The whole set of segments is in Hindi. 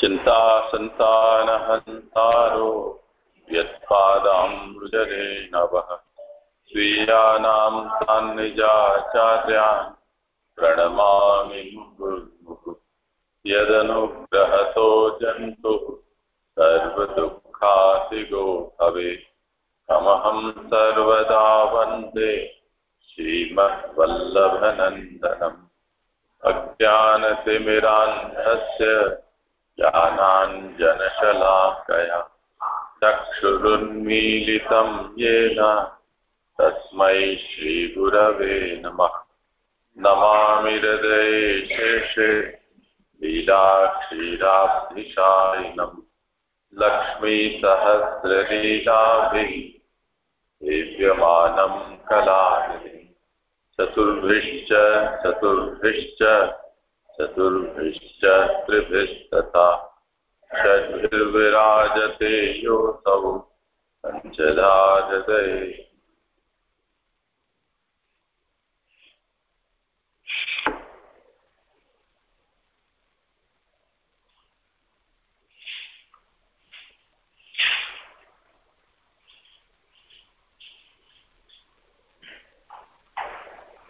चिंता यत्पादामृजरे नवः स्वीयानां तान् निजाचार्यान् प्रणमामि मुहुर्मुहुः। यदनुग्रहतो जन्तुः सर्वदुःखातिगो भवेत्। तमहं सर्वदा वंदे श्रीमद्वल्लभनन्दनम्। अज्ञानतिमिरान्धस्य ज्ञानाञ्जनशलाकया चक्षुरुन्मीलितं येन तस्मै श्रीगुरवे नमः। नमामि हृदये शेषे लीलाक्षीराब्धिशायिनम् लक्ष्मीसहस्रलीलाभिः सेव्यमानं कलानिधिम् चतुर्भिश्च चतुर्भिश्च चतुर्भिश्च त्रिभिस्तथा षड्भिर्विराजते योऽसौ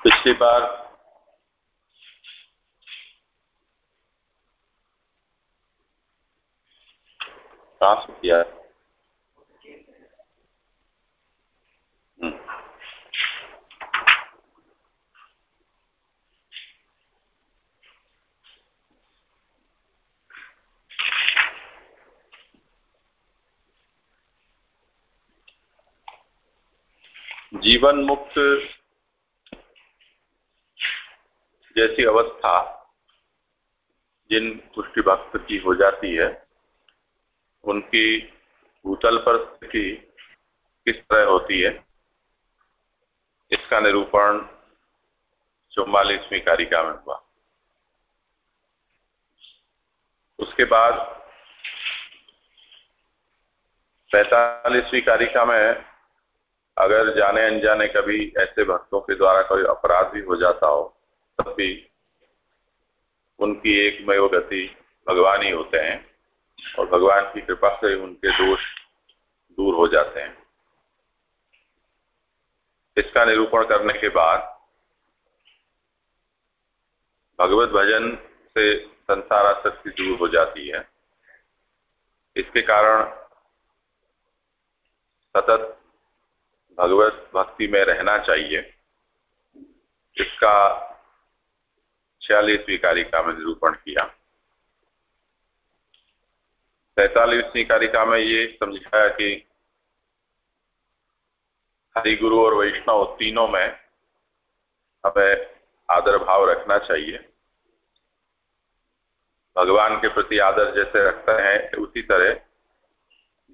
पिछली बार कहा से किया। जीवन मुक्त जैसी अवस्था जिन पुष्टि भक्त की हो जाती है उनकी भूतल पर स्थिति किस तरह होती है, इसका निरूपण चौवालीसवीं कारिका में हुआ। उसके बाद पैतालीसवीं कारिका में अगर जाने अनजाने कभी ऐसे भक्तों के द्वारा कोई अपराध भी हो जाता हो, तब भी उनकी एक मयो गति भगवान ही होते हैं। और भगवान की कृपा से उनके दोष दूर हो जाते हैं। इसका निरूपण करने के बाद भगवत भजन से संसार आसक्ति दूर हो जाती है। इसके कारण सतत भगवत भक्ति में रहना चाहिए। इसका छियालीसवीं कारिका में निरूपण किया। सैतालीसवीं कारिका में ये समझाया कि हरि गुरु और वैष्णव तीनों में हमें आदर भाव रखना चाहिए। भगवान के प्रति आदर जैसे रखते हैं, उसी तरह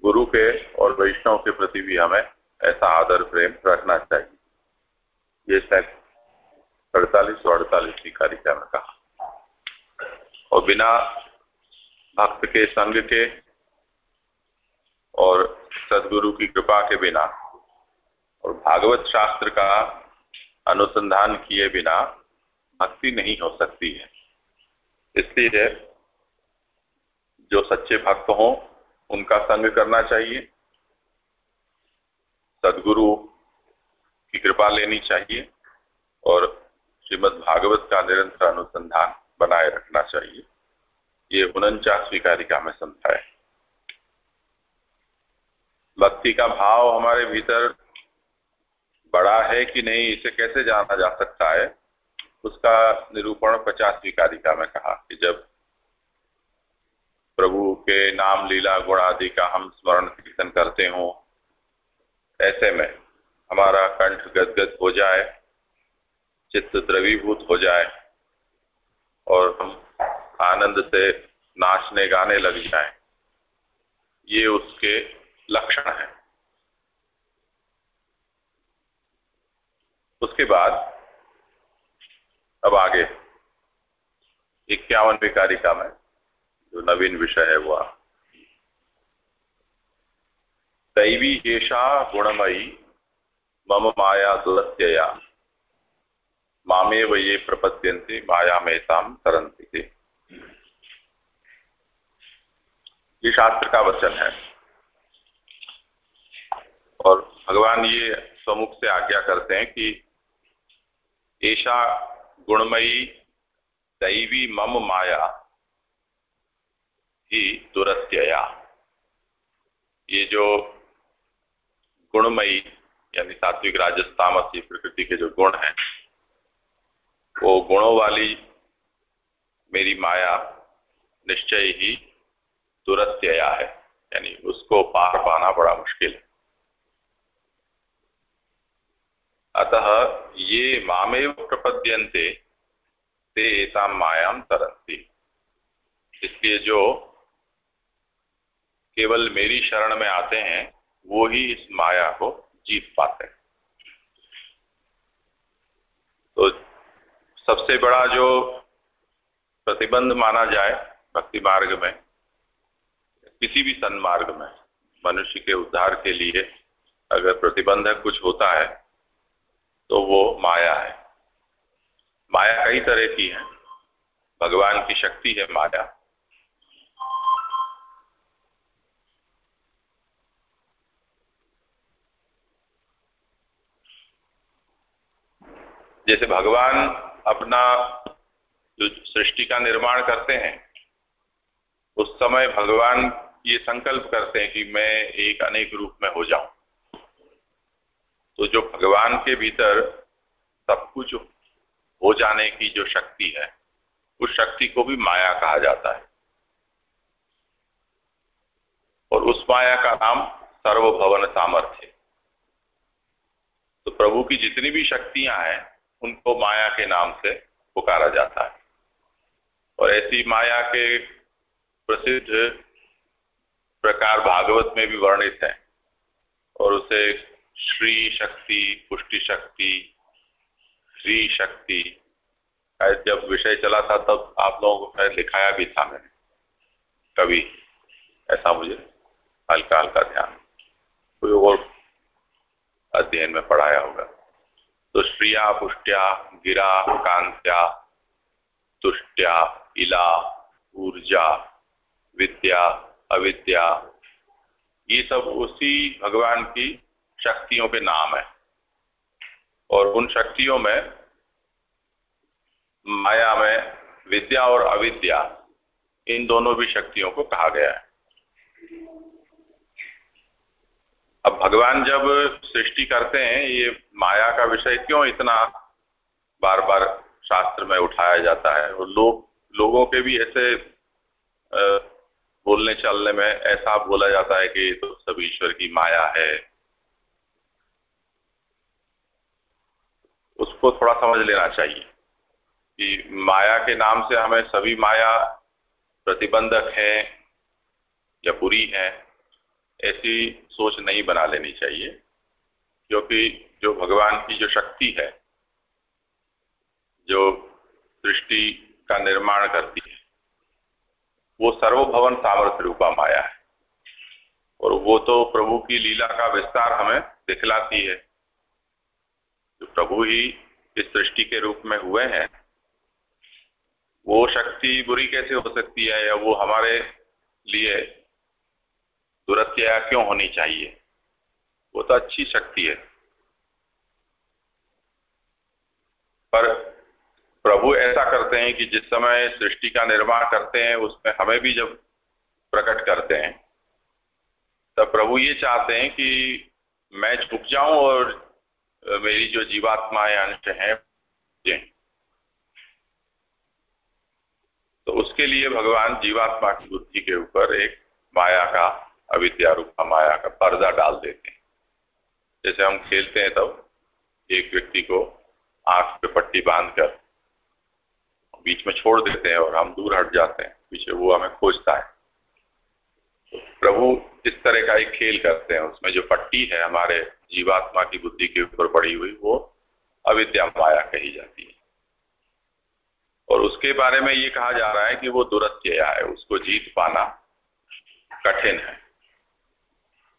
गुरु के और वैष्णव के प्रति भी हमें ऐसा आदर, प्रेम रखना चाहिए। ये शायद अड़तालीस और अड़तालीसवीं कारिका में कहा। और बिना भक्त के संग के और सदगुरु की कृपा के बिना और भागवत शास्त्र का अनुसंधान किए बिना भक्ति नहीं हो सकती है। इसलिए जो सच्चे भक्त हों, उनका संग करना चाहिए। सदगुरु की कृपा लेनी चाहिए और श्रीमद् भागवत का निरंतर अनुसंधान बनाए रखना चाहिए। ये उनचासवीं कारिका में समझाए भक्ति का भाव हमारे भीतर बड़ा है कि नहीं, इसे कैसे जाना जा सकता है, उसका निरूपण पचासवीं कारिका में कहा कि जब प्रभु के नाम, लीला, गुण आदि का हम स्मरण कीर्तन करते हो, ऐसे में हमारा कंठ गदगद हो जाए, चित्त द्रवीभूत हो जाए, और हम आनंद से नाचने गाने लग जाएँ। ये उसके लक्षण है। उसके बाद अब आगे। इक्यावनवी कारिका में जो नवीन विषय है वह। दैवी येषा गुणमयी मम माया दुरत्यया। मामे ये प्रपद्यंते माया मेताम तरंती शास्त्र का वचन है। और भगवान ये सम्मुख से आज्ञा करते हैं कि ऐसा गुणमयी दैवी मम माया ही दुरत्यया। ये जो गुणमयी यानी सात्विक राजस तामस प्रकृति के जो गुण हैं, वो गुणों वाली मेरी माया निश्चय ही दुरत्यया है। यानी उसको पार पाना बड़ा मुश्किल है। अतः ये मामेव प्रपद्यंते ते एता मायाम तरंती इसलिए जो केवल मेरी शरण में आते हैं, वो ही इस माया को जीत पाते हैं। तो सबसे बड़ा जो प्रतिबंध माना जाए, भक्ति मार्ग में किसी भी सन्मार्ग में, मनुष्य के उद्धार के लिए अगर प्रतिबंधक कुछ होता है तो वो माया है। माया कई तरह की है। भगवान की शक्ति है माया। जैसे भगवान अपना जो सृष्टि का निर्माण करते हैं, उस समय भगवान ये संकल्प करते हैं कि मैं एक अनेक रूप में हो जाऊँ। तो जो भगवान के भीतर सब कुछ हो जाने की जो शक्ति है, उस शक्ति को भी माया कहा जाता है। और उस माया का नाम सर्वभवन सामर्थ्य तो प्रभु की जितनी भी शक्तियाँ हैं, उनको माया के नाम से पुकारा जाता है। और ऐसी माया के प्रसिद्ध प्रकार भागवत में भी वर्णित है। और उसे श्री शक्ति, पुष्टि शक्ति श्री शक्ति जब विषय चला था तब आप लोगों को शायद लिखाया भी था मैंने। कभी। ऐसा मुझे हल्का हल्का ध्यान। कोई और अध्ययन में पढ़ाया होगा। तो श्रिया, पुष्ट्या, गिरा कांत्या तुष्ट्या, इला, ऊर्जा, विद्या अविद्या। ये सब उसी भगवान की शक्तियों के नाम है। और उन शक्तियों में माया में विद्या और अविद्या, इन दोनों भी शक्तियों को कहा गया है। अब भगवान जब सृष्टि करते हैं, ये माया का विषय क्यों इतना बार बार शास्त्र में उठाया जाता है? और लोग, लोगों के भी ऐसे बोलने चलने में ऐसा बोला जाता है कि तो सब ईश्वर की माया है। उसको थोड़ा समझ लेना चाहिए कि माया के नाम से हमें सभी माया प्रतिबंधक है या बुरी है, ऐसी सोच नहीं बना लेनी चाहिए, क्योंकि जो भगवान की जो शक्ति है, जो सृष्टि का निर्माण करती वो सर्वभवन सामर्थ्य रूपा माया है। और वो तो प्रभु की लीला का विस्तार हमें दिखलाती है। जो प्रभु ही इस सृष्टि के रूप में हुए हैं, वो शक्ति बुरी कैसे हो सकती है या वो हमारे लिए दुरत्या क्यों होनी चाहिए? वो तो अच्छी शक्ति है। पर प्रभु ऐसा करते हैं कि जिस समय सृष्टि का निर्माण करते हैं, उसमें हमें भी जब प्रकट करते हैं, तब प्रभु ये चाहते हैं कि मैं झुक जाऊँ और मेरी जो जीवात्माएँ अंश हैं तो उसके लिए भगवान जीवात्मा की बुद्धि के ऊपर एक माया का, अविद्या रूप माया का पर्दा डाल देते हैं। जैसे हम खेलते हैं तब, एक व्यक्ति को आँख पे पट्टी बांधकर बीच में छोड़ देते हैं और हम दूर हट जाते हैं पीछे वो हमें खोजता है। तो प्रभु इस तरह का एक खेल करते हैं, उसमें जो पट्टी है हमारे जीवात्मा की बुद्धि के ऊपर पड़ी हुई, वो अविद्या माया कही जाती है। और उसके बारे में ये कहा जा रहा है कि वो दुरत्य है, उसको जीत पाना कठिन है।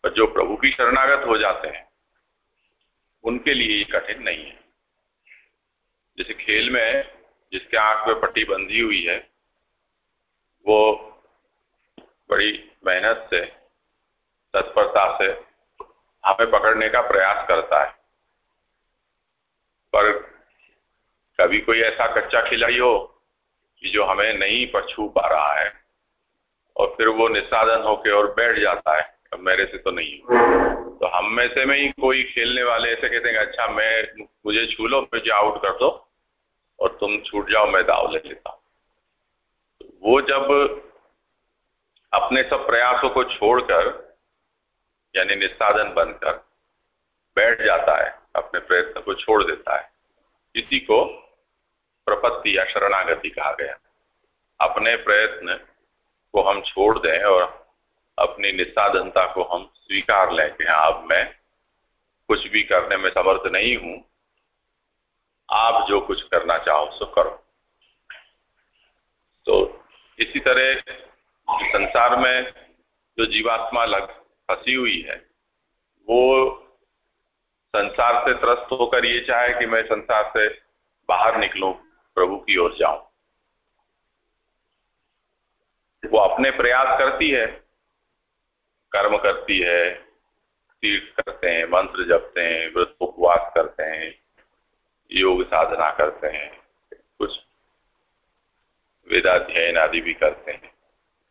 पर जो प्रभु की शरणागत हो जाते हैं, उनके लिए ये कठिन नहीं है। जैसे खेल में जिसके आँख में पट्टी बंधी हुई है, वो बड़ी मेहनत से, तत्परता से हमें पकड़ने का प्रयास करता है। पर कभी कोई ऐसा कच्चा खिलाड़ी हो कि जो हमें नहीं पर छू पा रहा है और फिर वो निस्साधन होके और बैठ जाता है, अब मेरे से तो नहीं तो हम में से में ही कोई खेलने वाले ऐसे कहते हैं अच्छा मैं, मुझे छू लो मुझे आउट कर दो। और तुम छूट जाओ, मैं दाव ले लेता हूँ। वो जब अपने सब प्रयासों को छोड़कर, यानी निस्साधन बनकर बैठ जाता है, अपने प्रयत्न को छोड़ देता है, इसी को प्रपत्ति या शरणागति कहा गया। अपने प्रयत्न को हम छोड़ दें और अपनी निस्साधनता को हम स्वीकार लें कि हाँ अब मैं कुछ भी करने में समर्थ नहीं हूँ आप जो कुछ करना चाहो, सो करो। तो इसी तरह संसार में जो जीवात्मा लग, फंसी हुई है, वो संसार से त्रस्त होकर ये चाहे कि मैं संसार से बाहर निकलूं, प्रभु की ओर जाऊँ। वो अपने प्रयास करती है, कर्म करती है, तीर्थ करते हैं, मंत्र जपते हैं, व्रत उपवास करते हैं योग साधना करते हैं, कुछ वेदाध्ययन आदि भी करते हैं।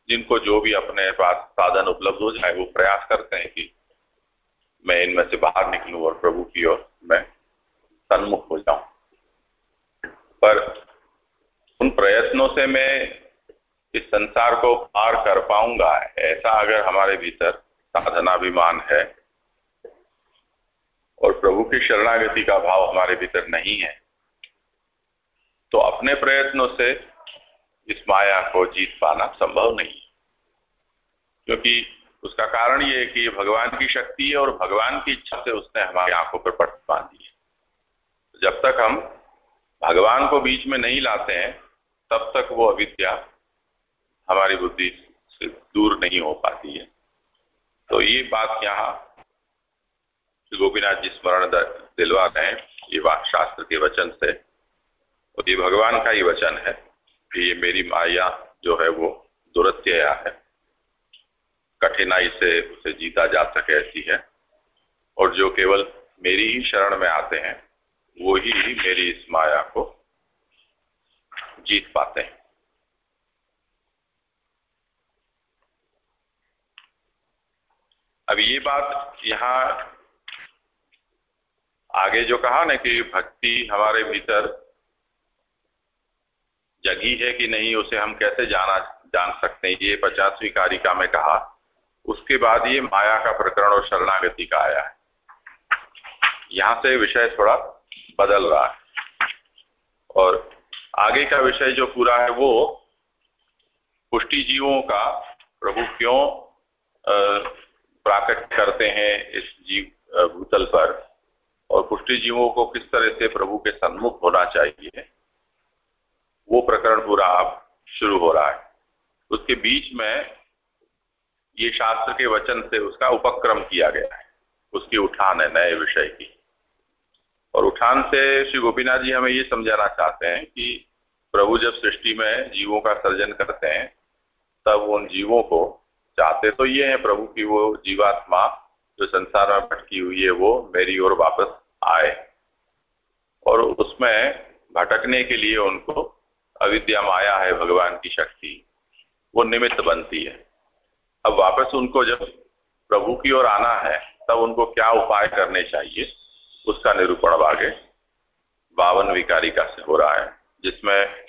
जिनको जो भी अपने पास साधन उपलब्ध हो जाए, वो प्रयास करते हैं कि मैं इनमें से बाहर निकलूं और प्रभु की ओर मैं सन्मुख हो जाऊँ। पर उन प्रयत्नों से मैं इस संसार को पार कर पाऊँगा, ऐसा अगर हमारे भीतर साधनाभिमान है और प्रभु की शरणागति का भाव हमारे भीतर नहीं है तो अपने प्रयत्नों से इस माया को जीत पाना संभव नहीं। क्योंकि उसका कारण ये है कि भगवान की शक्ति है और भगवान की इच्छा से उसने हमारी आँखों पर पट बांधी है। जब तक हम भगवान को बीच में नहीं लाते हैं, तब तक वो अविद्या हमारी बुद्धि से दूर नहीं हो पाती है। तो ये बात यहाँ गोपीनाथ जी स्मरण दिलवाते हैं। ये शास्त्र के वचन से। और ये भगवान का ही वचन है कि ये मेरी माया जो है वो दुरत्या है। कठिनाई से उसे जीता जा सके ऐसी है। और जो केवल मेरी ही शरण में आते हैं, वो ही मेरी इस माया को जीत पाते हैं। अब ये बात यहाँ आगे जो कहा ना कि भक्ति हमारे भीतर जगी है कि नहीं, उसे हम कैसे जाना, जान सकते हैं? ये पचासवीं कारिका में कहा, उसके बाद ये माया का प्रकरण और शरणागति का आया है। यहाँ से विषय थोड़ा बदल रहा है। और आगे का विषय जो पूरा है वो, पुष्टि जीवों का प्रभु क्यों प्राकट करते हैं इस जीव भूतल पर? और पुष्टि जीवों को किस तरह से प्रभु के सन्मुख होना चाहिए, वो प्रकरण पूरा अब शुरू हो रहा है। उसके बीच में ये शास्त्र के वचन से उसका उपक्रम किया गया है, उसकी उठान है नए विषय की। और उठान से श्री गोपीनाथ जी हमें ये समझाना चाहते हैं कि प्रभु जब सृष्टि में जीवों का सर्जन करते हैं, तब उन जीवों को चाहते तो ये है प्रभु की वो जीवात्मा जो संसार में भटकी हुई है, वो मेरी ओर वापस आए। और उसमें भटकने के लिए उनको अविद्या माया है, भगवान की शक्ति। वो निमित्त बनती है। अब वापस उनको जब प्रभु की ओर आना है, तब उनको क्या उपाय करने चाहिए? उसका निरूपण अब आगे। बावन विकारिका से हो रहा है, जिसमें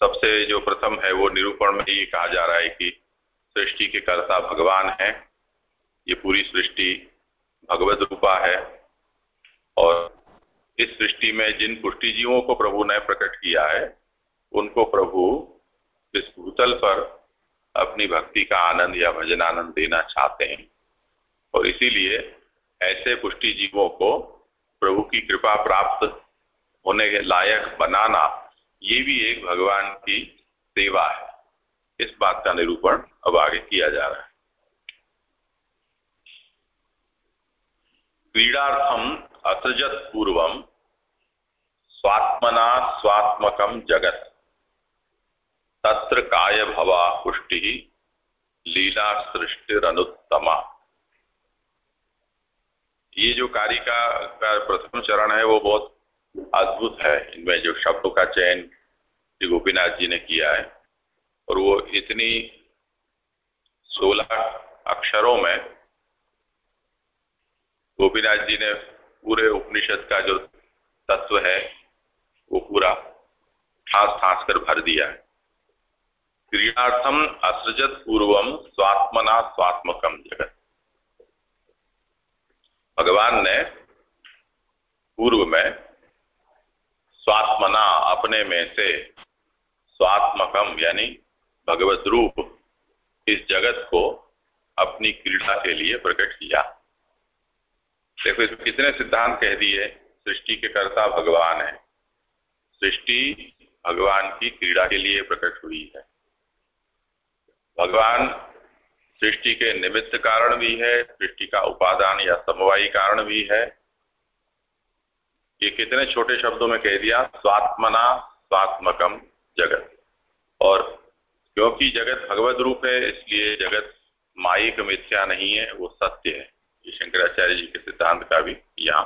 सबसे जो प्रथम है, वो निरूपण में ये कहा जा रहा है कि सृष्टि के कर्ता भगवान है। ये पूरी सृष्टि भगवत रूपा है। और इस सृष्टि में जिन पुष्टि जीवों को प्रभु ने प्रकट किया है, उनको प्रभु इस भूतल पर अपनी भक्ति का आनंद या भजन आनंद देना चाहते हैं। और इसीलिए ऐसे पुष्टि जीवों को प्रभु की कृपा प्राप्त होने के लायक बनाना, ये भी एक भगवान की सेवा है। इस बात का निरूपण अब आगे किया जा रहा है। क्रीडार्थम असृजत पूर्वम स्वात्मना स्वात्मक जगत। तत्र काय भवा पुष्टि लीला सृष्टि अनुत्तमा ये जो कारिका का प्रथम चरण है, वो बहुत अद्भुत है। इनमें जो शब्दों का चयन श्री गोपीनाथ जी ने किया है, और वो इतनी सोलह अक्षरों में गोपीनाथ जी ने पूरे उपनिषद का जो तत्व है, वो पूरा ठास ठास कर भर दिया है। क्रियार्थम असृजत पूर्वम स्वात्मना स्वात्मकम जगत। भगवान ने पूर्व में स्वात्मना अपने में से स्वात्मकम यानी भगवत रूप इस जगत को अपनी क्रीड़ा के लिए प्रकट किया। देखो, इसमें कितने सिद्धांत कह दिए सृष्टि के कर्ता भगवान है। सृष्टि भगवान की क्रीड़ा के लिए प्रकट हुई है। भगवान सृष्टि के निमित्त कारण भी है, सृष्टि का उपादान या समवायी कारण भी है। ये कितने छोटे शब्दों में कह दिया, स्वात्मना स्वात्मकम जगत। और क्योंकि जगत भगवत रूप है, इसलिए जगत माइक मिथ्या नहीं है, वो सत्य है। ये शंकराचार्य जी के सिद्धांत का भी यहाँ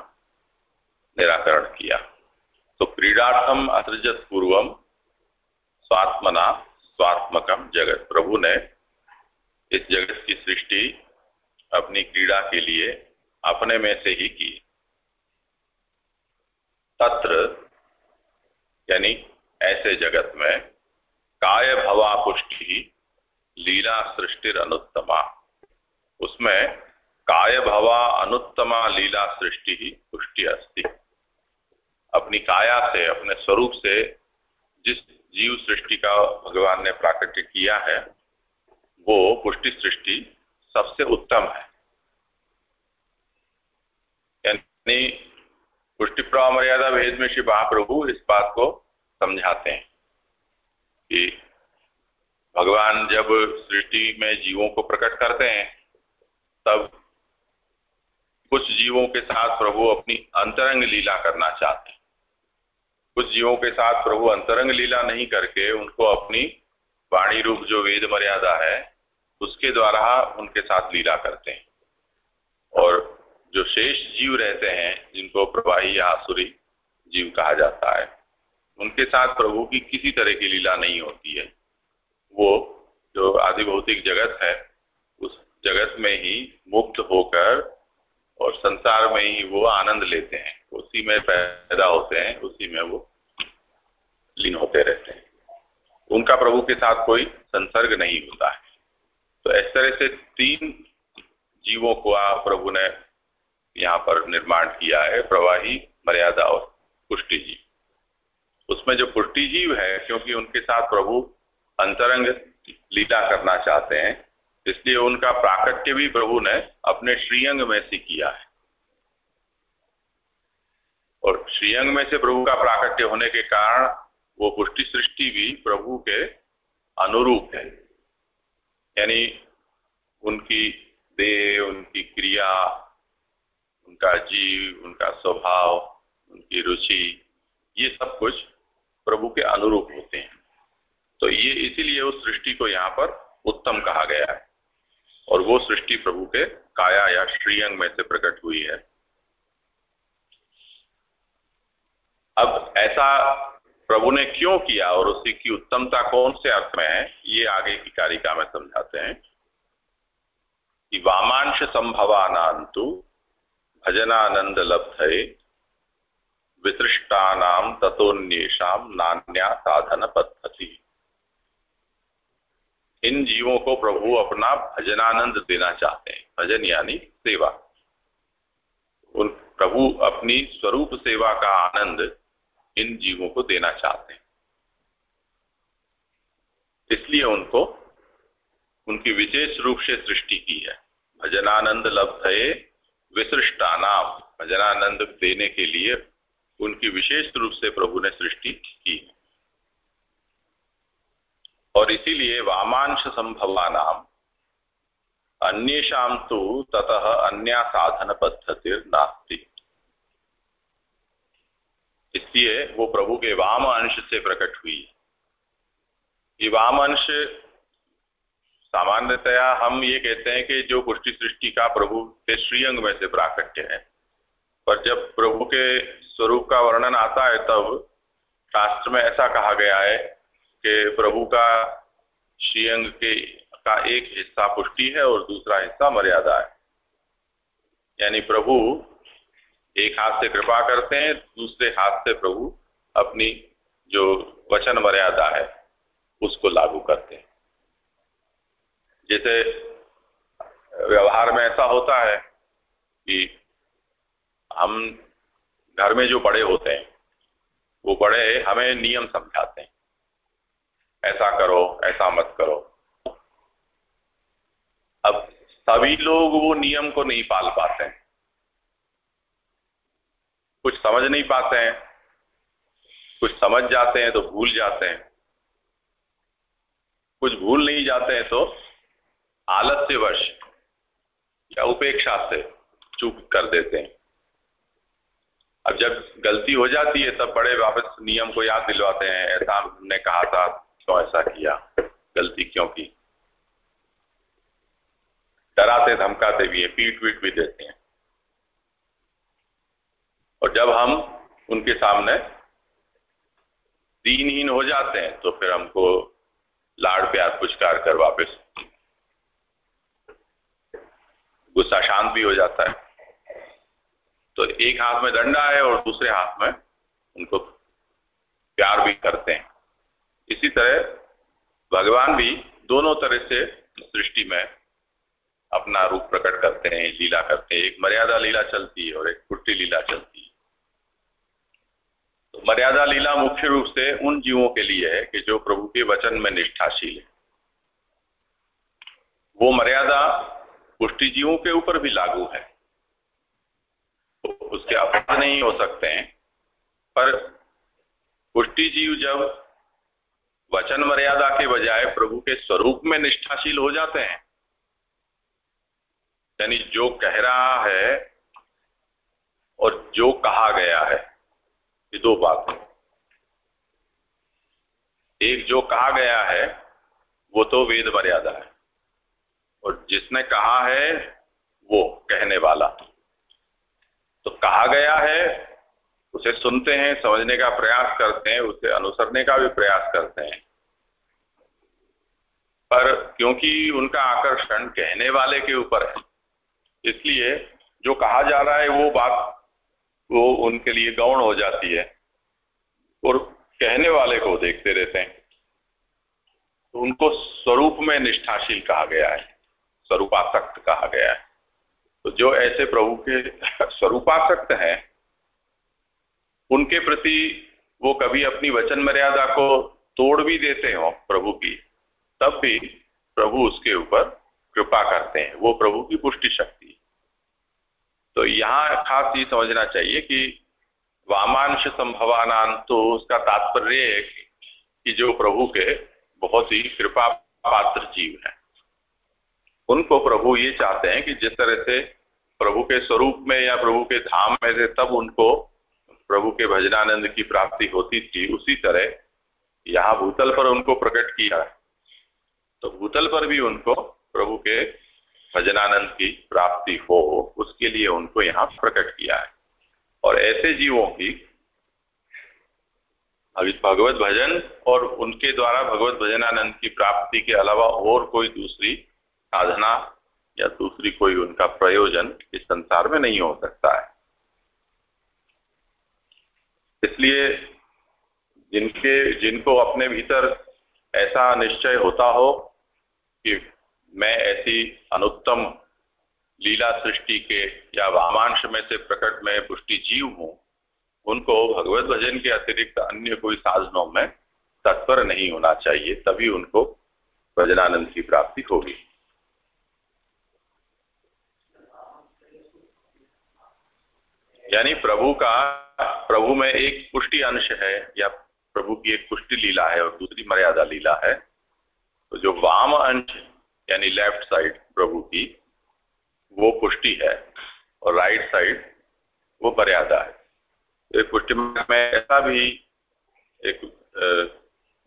निराकरण किया। तो क्रीडार्थम असृजत पूर्वम स्वात्मना स्वात्मकम जगत। प्रभु ने इस जगत की सृष्टि अपनी क्रीड़ा के लिए अपने में से ही की। तत्र, यानी ऐसे जगत में काय भवा पुष्टि लीला सृष्टि अनुत्तमा उसमें काय भवा अनुत्तमा लीला सृष्टि ही पुष्टि अस्ति। अपनी काया से, अपने स्वरूप से जिस जीव सृष्टि का भगवान ने प्राकृत्य किया है, वो पुष्टि सृष्टि सबसे उत्तम है। यानी पुष्टि मर्यादा भेद में श्री महाप्रभु इस बात को समझाते हैं कि भगवान जब सृष्टि में जीवों को प्रकट करते हैं, तब कुछ जीवों के साथ प्रभु अपनी अंतरंग लीला करना चाहते हैं। कुछ जीवों के साथ प्रभु अंतरंग लीला नहीं करके उनको अपनी वाणी रूप जो वेद मर्यादा है, उसके द्वारा उनके साथ लीला करते हैं। और जो शेष जीव रहते हैं, जिनको प्रवाही या आसुरी जीव कहा जाता है, उनके साथ प्रभु की किसी तरह की लीला नहीं होती है। वो जो आदि भौतिक जगत है, उस जगत में ही मुक्त होकर और संसार में ही वो आनंद लेते हैं। उसी में पैदा होते हैं, उसी में वो लीन होते रहते हैं। उनका प्रभु के साथ कोई संसर्ग नहीं होता है। तो इस तरह से तीन जीवों को आप प्रभु ने यहाँ पर निर्माण किया है, प्रवाही, मर्यादा और पुष्टि जीव उसमें जो पुष्टि जीव है, क्योंकि उनके साथ प्रभु अंतरंग लीला करना चाहते हैं इसलिए उनका प्राकट्य भी प्रभु ने अपने श्रीअंग में से किया है। और श्रीअंग में से प्रभु का प्राकट्य होने के कारण वो पुष्टि सृष्टि भी प्रभु के अनुरूप है। यानी उनकी देह, उनकी क्रिया, उनका जीव, उनका स्वभाव, उनकी रुचि, ये सब कुछ प्रभु के अनुरूप होते हैं। तो ये इसीलिए उस सृष्टि को यहाँ पर उत्तम कहा गया है। और वो सृष्टि प्रभु के काया या श्रीअंग में से प्रकट हुई है। अब ऐसा प्रभु ने क्यों किया और उसी की उत्तमता कौन से अर्थ में है, ये आगे की कारिका में समझाते हैं। कि वामांश संभवानांतु भजनानंद लब्धे वितृष्टानाम तथोन्येषाम नान्या साधन पद्धति इन जीवों को प्रभु अपना भजनानंद देना चाहते हैं। भजन यानी सेवा। उन प्रभु अपनी स्वरूप सेवा का आनंद इन जीवों को देना चाहते हैं। इसलिए उनको, उनकी विशेष रूप से सृष्टि की है। भजनानंद लब्धये विसृष्टानाम भजनानंद देने के लिए उनकी विशेष रूप से प्रभु ने सृष्टि की है। और इसीलिए वामांश संभवानाम। अन्येषाम तो ततः अन्य साधन पद्धति नास्ती। इसलिए वो प्रभु के वाम अंश से प्रकट हुई। ये वाम अंश सामान्यतया हम ये कहते हैं कि जो पुष्टि सृष्टि का प्रभु के श्रीअंग में से प्राकट्य है। पर जब प्रभु के स्वरूप का वर्णन आता है तब शास्त्र में ऐसा कहा गया है कि प्रभु का श्रीअंग के, का एक हिस्सा पुष्टि है और दूसरा हिस्सा मर्यादा है। यानी प्रभु एक हाथ से कृपा करते हैं, दूसरे हाथ से प्रभु अपनी जो वचन मर्यादा है, उसको लागू करते हैं। जैसे व्यवहार में ऐसा होता है कि हम घर में जो बड़े होते हैं, वो बड़े हमें नियम समझाते हैं। ऐसा करो, ऐसा मत करो। अब सभी लोग वो नियम को नहीं पाल पाते हैं। कुछ समझ नहीं पाते हैं, कुछ समझ जाते हैं तो भूल जाते हैं। कुछ भूल नहीं जाते हैं तो आलस्य वश या उपेक्षा से चूक कर देते हैं। अब जब गलती हो जाती है, तब बड़े वापस नियम को याद दिलवाते हैं। ऐसा हमने कहा था। क्यों ऐसा किया। गलती क्यों की? डराते, धमकाते भी है, पीट वीट भी देते हैं। और जब हम उनके सामने दीनहीन हो जाते हैं तो फिर हमको लाड़ प्यार, पुचकार कर वापस गुस्सा शांत भी हो जाता है। तो एक हाथ में डंडा है और दूसरे हाथ में उनको प्यार भी करते हैं। इसी तरह भगवान भी दोनों तरह से सृष्टि में अपना रूप प्रकट करते हैं, लीला करते हैं। एक मर्यादा लीला चलती है और एक कुट्टी लीला चलती है। तो मर्यादा लीला मुख्य रूप से उन जीवों के लिए है कि जो प्रभु के वचन में निष्ठाशील है। वो मर्यादा पुष्टि जीवों के ऊपर भी लागू है। तो उसके अपराध नहीं हो सकते हैं, पर पुष्टि जीव जब वचन मर्यादा के बजाय प्रभु के स्वरूप में निष्ठाशील हो जाते हैं। यानी जो कह रहा है और जो कहा गया है, ये दो बात एक जो कहा गया है, वो तो वेद मर्यादा है। और जिसने कहा है, वो कहने वाला। तो कहा गया है उसे सुनते हैं, समझने का प्रयास करते हैं, उसे अनुसरने का भी प्रयास करते हैं। पर क्योंकि उनका आकर्षण कहने वाले के ऊपर है, इसलिए जो कहा जा रहा है, वो बात वो उनके लिए गौण हो जाती है और कहने वाले को देखते रहते हैं। तो उनको स्वरूप में निष्ठाशील कहा गया है, स्वरूपासक्त कहा गया है। तो जो ऐसे प्रभु के स्वरूपासक्त हैं उनके प्रति वो कभी अपनी वचन मर्यादा को तोड़ भी देते हो प्रभु की, तब भी प्रभु उसके ऊपर कृपा करते हैं। वो प्रभु की पुष्टि शक्ति तो यहाँ खास ये समझना चाहिए कि वामांश संभवानान तो उसका तात्पर्य है कि जो प्रभु के बहुत ही कृपा पात्र जीव हैं। उनको प्रभु ये चाहते हैं कि जिस तरह से प्रभु के स्वरूप में या प्रभु के धाम में से तब उनको प्रभु के भजनानंद की प्राप्ति होती थी, उसी तरह यहाँ भूतल पर उनको प्रकट किया है। तो भूतल पर भी उनको प्रभु के भजनानंद की प्राप्ति हो, उसके लिए उनको यहाँ प्रकट किया है। और ऐसे जीवों की अभी भगवत भजन और उनके द्वारा भगवत भजनानंद की प्राप्ति के अलावा और कोई दूसरी साधना या दूसरी कोई उनका प्रयोजन इस संसार में नहीं हो सकता है। इसलिए जिनके, जिनको अपने भीतर ऐसा निश्चय होता हो कि मैं ऐसी अनुत्तम लीला सृष्टि के या वामांश में से प्रकट में पुष्टि जीव हूँ, उनको भगवत भजन के अतिरिक्त अन्य कोई साधनों में तत्पर नहीं होना चाहिए, तभी उनको भजनानंद की प्राप्ति होगी। यानी प्रभु का प्रभु में एक पुष्टि अंश है, या प्रभु की एक पुष्टि लीला है और दूसरी मर्यादा लीला है तो जो वाम अंश, यानी लेफ़्ट साइड प्रभु की, वो पुष्टि है और राइट साइड वो मर्यादा है। तो एक पुष्टि में ऐसा भी एक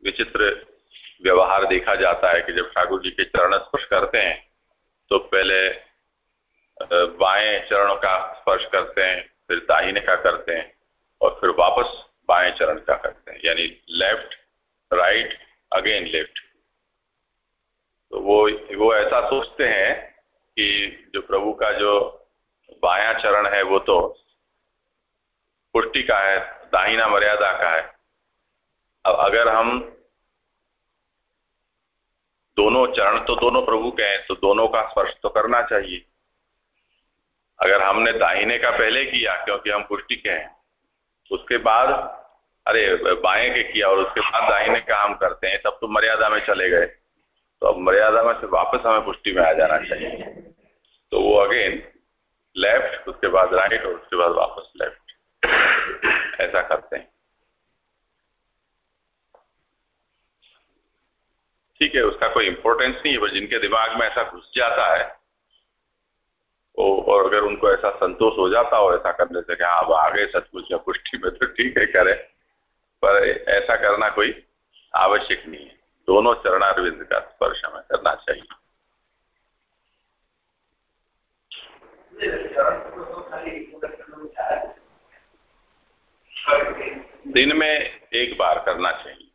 विचित्र व्यवहार देखा जाता है कि जब ठाकुर जी के चरण स्पर्श करते हैं तो पहले बाएँ चरण का स्पर्श करते हैं, फिर दाहिने का करते हैं। और फिर वापस बाएँ चरण का करते हैं, यानी लेफ़्ट राइट अगेन लेफ़्ट तो वो वो ऐसा सोचते हैं कि जो प्रभु का जो बाया चरण है, वो तो पुष्टि का है, दाहिना मर्यादा का है। अब अगर हम दोनों चरण तो दोनों प्रभु के हैं तो दोनों का स्पर्श तो करना चाहिए। अगर हमने दाहिने का पहले किया, क्योंकि हम पुष्टि के हैं उसके बाद, अरे, बाएँ के किया और उसके बाद दाहिने का हम करते हैं, तब तो मर्यादा में चले गए। तो अब मर्यादा में से वापस हमें पुष्टि में आ जाना चाहिए। तो वो अगेन लेफ़्ट उसके बाद राइट और उसके बाद वापस लेफ़्ट ऐसा करते हैं। ठीक है, उसका कोई इंपॉर्टेंस नहीं है पर जिनके दिमाग में ऐसा घुस जाता है और अगर उनको ऐसा संतोष हो जाता हो ऐसा करने से कि हाँ अब आगे सचमुच या पुष्टि में तो ठीक है, करे। पर ऐसा करना कोई आवश्यक नहीं है। दोनों चरणारविंद का स्पर्श हमें करना चाहिए। दिन में एक बार करना चाहिए।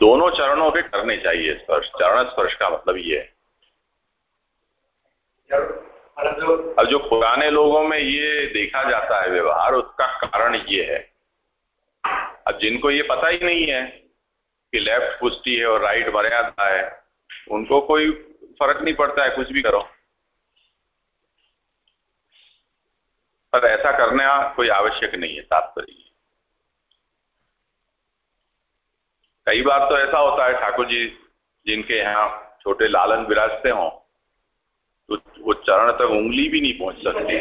दोनों चरणों के करने चाहिए स्पर्श। चरण स्पर्श का मतलब ये है। अब जो पुराने लोगों में ये देखा जाता है व्यवहार, उसका कारण ये है। अब जिनको ये पता ही नहीं है कि लेफ़्ट पुष्टि है और राइट मर्यादा है, उनको कोई फ़र्क नहीं पड़ता है, कुछ भी करो। पर ऐसा करना कोई आवश्यक नहीं है, तात्पर्य कई बार तो ऐसा होता है ठाकुर जी, जिनके यहाँ छोटे लालन विराजते हों तो वो चरण तक उंगली भी नहीं पहुँच सकती।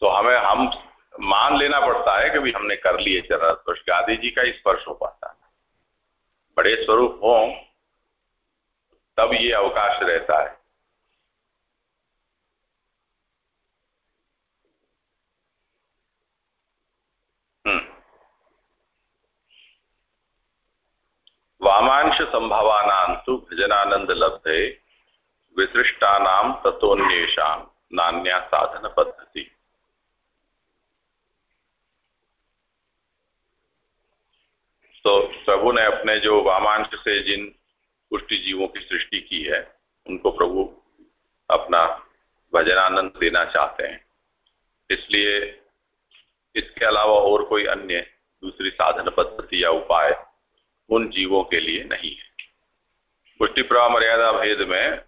तो हमें, हम मान लेना पड़ता है कि भी हमने कर लिए चरण स्पर्श गांधी जी का स्पर्श हो पाता है। बड़े स्वरूप हो, तब ये अवकाश रहता है। वामांश संभवानां तो भजनानंद लब्धे विसृष्टानाम तत्वन्येषाम नान्या साधन पद्धति। तो प्रभु ने अपने जो वामांश से जिन पुष्टि जीवों की सृष्टि की है, उनको प्रभु अपना भजनानंद देना चाहते हैं। इसलिए इसके अलावा और कोई अन्य दूसरी साधन पद्धति या उपाय उन जीवों के लिए नहीं है। पुष्टि प्रवाह मर्यादा भेद में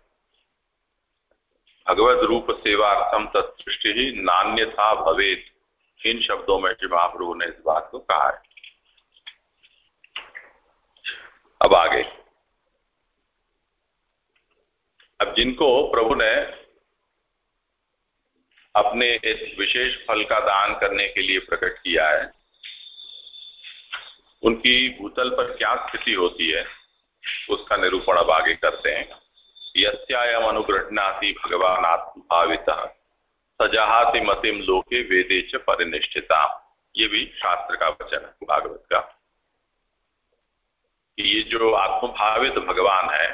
भगवत रूप सेवार्थम तत्सृष्टि ही नान्य था भवेद इन शब्दों में श्री महाप्रभु ने इस बात को कहा है। अब आगे। अब जिनको प्रभु ने अपने इस विशेष फल का दान करने के लिए प्रकट किया है उनकी भूतल पर क्या स्थिति होती है, उसका निरूपण अब आगे करते हैं। यस्यायम अनुग्रहणाति भगवान आत्मभावित, सजाहाति मतिम लोके वेदे च परिनिष्ठिता। ये भी शास्त्र का वचन है, भागवत का। ये जो आत्मभावित भगवान है,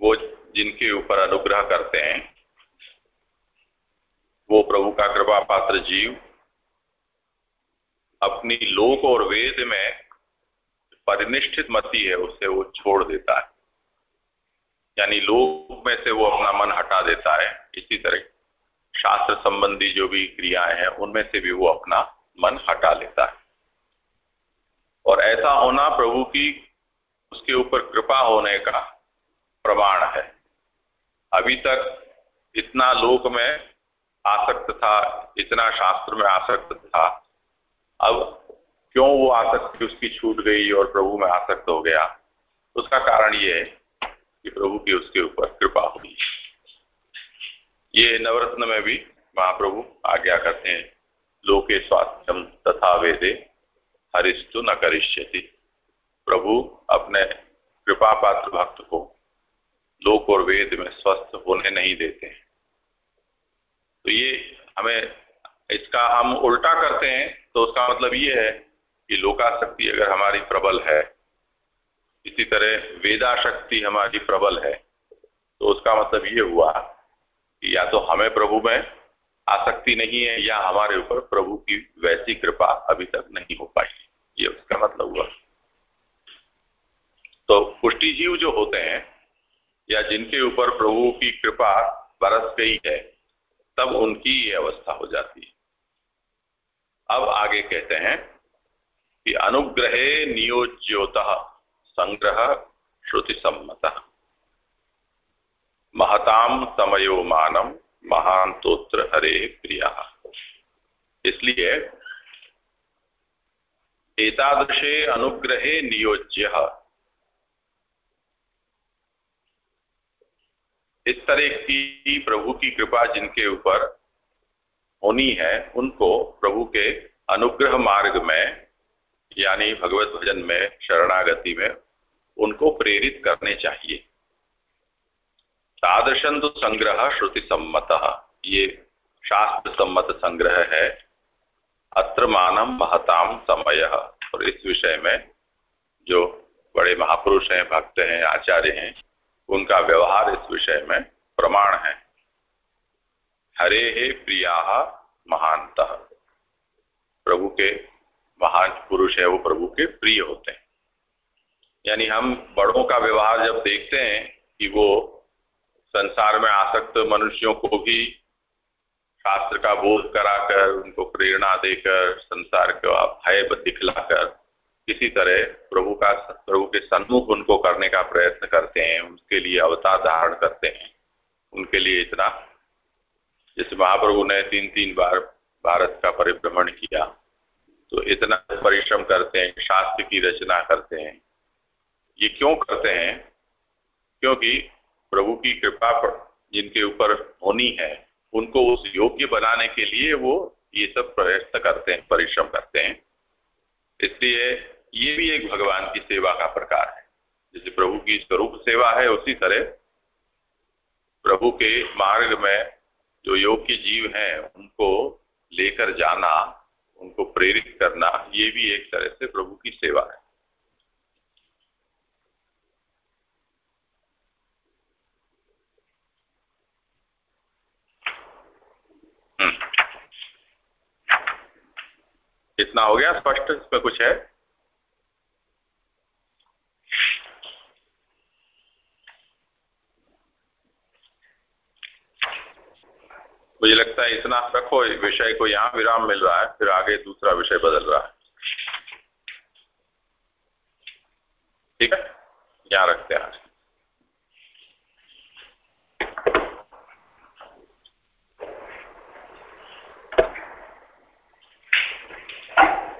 वो जिनके ऊपर अनुग्रह करते हैं, वो प्रभु का कृपा पात्र जीव अपनी लोक और वेद में परिनिष्ठित मति है, उसे वो छोड़ देता है। यानी लोक में से वो अपना मन हटा देता है। इसी तरह शास्त्र संबंधी जो भी क्रियाएँ हैं, उनमें से भी वो अपना मन हटा लेता है। और ऐसा होना प्रभु की उसके ऊपर कृपा होने का प्रमाण है। अभी तक इतना लोक में आसक्त था, इतना शास्त्र में आसक्त था अब क्यों वो आसक्ति उसकी छूट गई और प्रभु में आसक्त हो गया? उसका कारण ये है कि प्रभु की उसके ऊपर कृपा हुई। ये नवरत्न में भी महाप्रभु आज्ञा करते हैं, लोके स्वास्थ्यम तथा वेदे हरिस्तु न करिष्यति। प्रभु अपने कृपा पात्र भक्त को लोक और वेद में स्वस्थ होने नहीं देते तो ये हमें इसका हम उल्टा करते हैं तो उसका मतलब ये है कि लोकाशक्ति अगर हमारी प्रबल है, इसी तरह वेदा शक्ति हमारी प्रबल है तो उसका मतलब ये हुआ कि या तो हमें प्रभु में आसक्ति नहीं है या हमारे ऊपर प्रभु की वैसी कृपा अभी तक नहीं हो पाई। ये उसका मतलब हुआ। तो पुष्टि जीव जो होते हैं या जिनके ऊपर प्रभु की कृपा बरस गई है, तब उनकी ये अवस्था हो जाती है। अब आगे कहते हैं कि अनुग्रहे नियोज्योत संग्रह श्रुति सम्मत महताम समयो मानम महान तोत्र हरे प्रिया। इसलिए एतादृशे अनुग्रहे नियोज्य। इस तरह की प्रभु की कृपा जिनके ऊपर होनी है, उनको प्रभु के अनुग्रह मार्ग में, यानी भगवत भजन में, शरणागति में, उनको प्रेरित करने चाहिए। तादर्शन तो संग्रह श्रुति सम्मत, ये शास्त्र सम्मत संग्रह है। अत्र मानम महताम समय। और इस विषय में जो बड़े महापुरुष हैं, भक्त हैं, आचार्य हैं, उनका व्यवहार इस विषय में प्रमाण है। हरे हे प्रिया महानत। प्रभु के महान पुरुष है, वो प्रभु के प्रिय होते हैं। यानी हम बड़ों का व्यवहार जब देखते हैं कि वो संसार में आसक्त मनुष्यों को भी शास्त्र का बोध कराकर, उनको प्रेरणा देकर, संसार का भय दिखलाकर, किसी तरह प्रभु का, प्रभु के सन्मुख उनको करने का प्रयत्न करते हैं उनके लिए अवतार धारण करते हैं, उनके लिए इतना जैसे महाप्रभु ने तीन तीन बार भारत का परिभ्रमण किया तो इतना परिश्रम करते हैं, शास्त्र की रचना करते हैं। ये क्यों करते हैं? क्योंकि प्रभु की कृपा जिनके ऊपर होनी है, उनको उस योग्य बनाने के लिए वो ये सब प्रयत्न करते हैं, परिश्रम करते हैं। इसलिए ये भी एक भगवान की सेवा का प्रकार है। जैसे प्रभु की स्वरूप सेवा है, उसी तरह प्रभु के मार्ग में जो योग्य जीव हैं, उनको लेकर जाना, उनको प्रेरित करना, ये भी एक तरह से प्रभु की सेवा है हम्म। इतना हो गया, स्पष्ट इसमें कुछ है मुझे लगता है इतना रखो विषय को यहाँ विराम मिल रहा है, फिर आगे दूसरा विषय बदल रहा है। ठीक है? यहाँ रखते हैं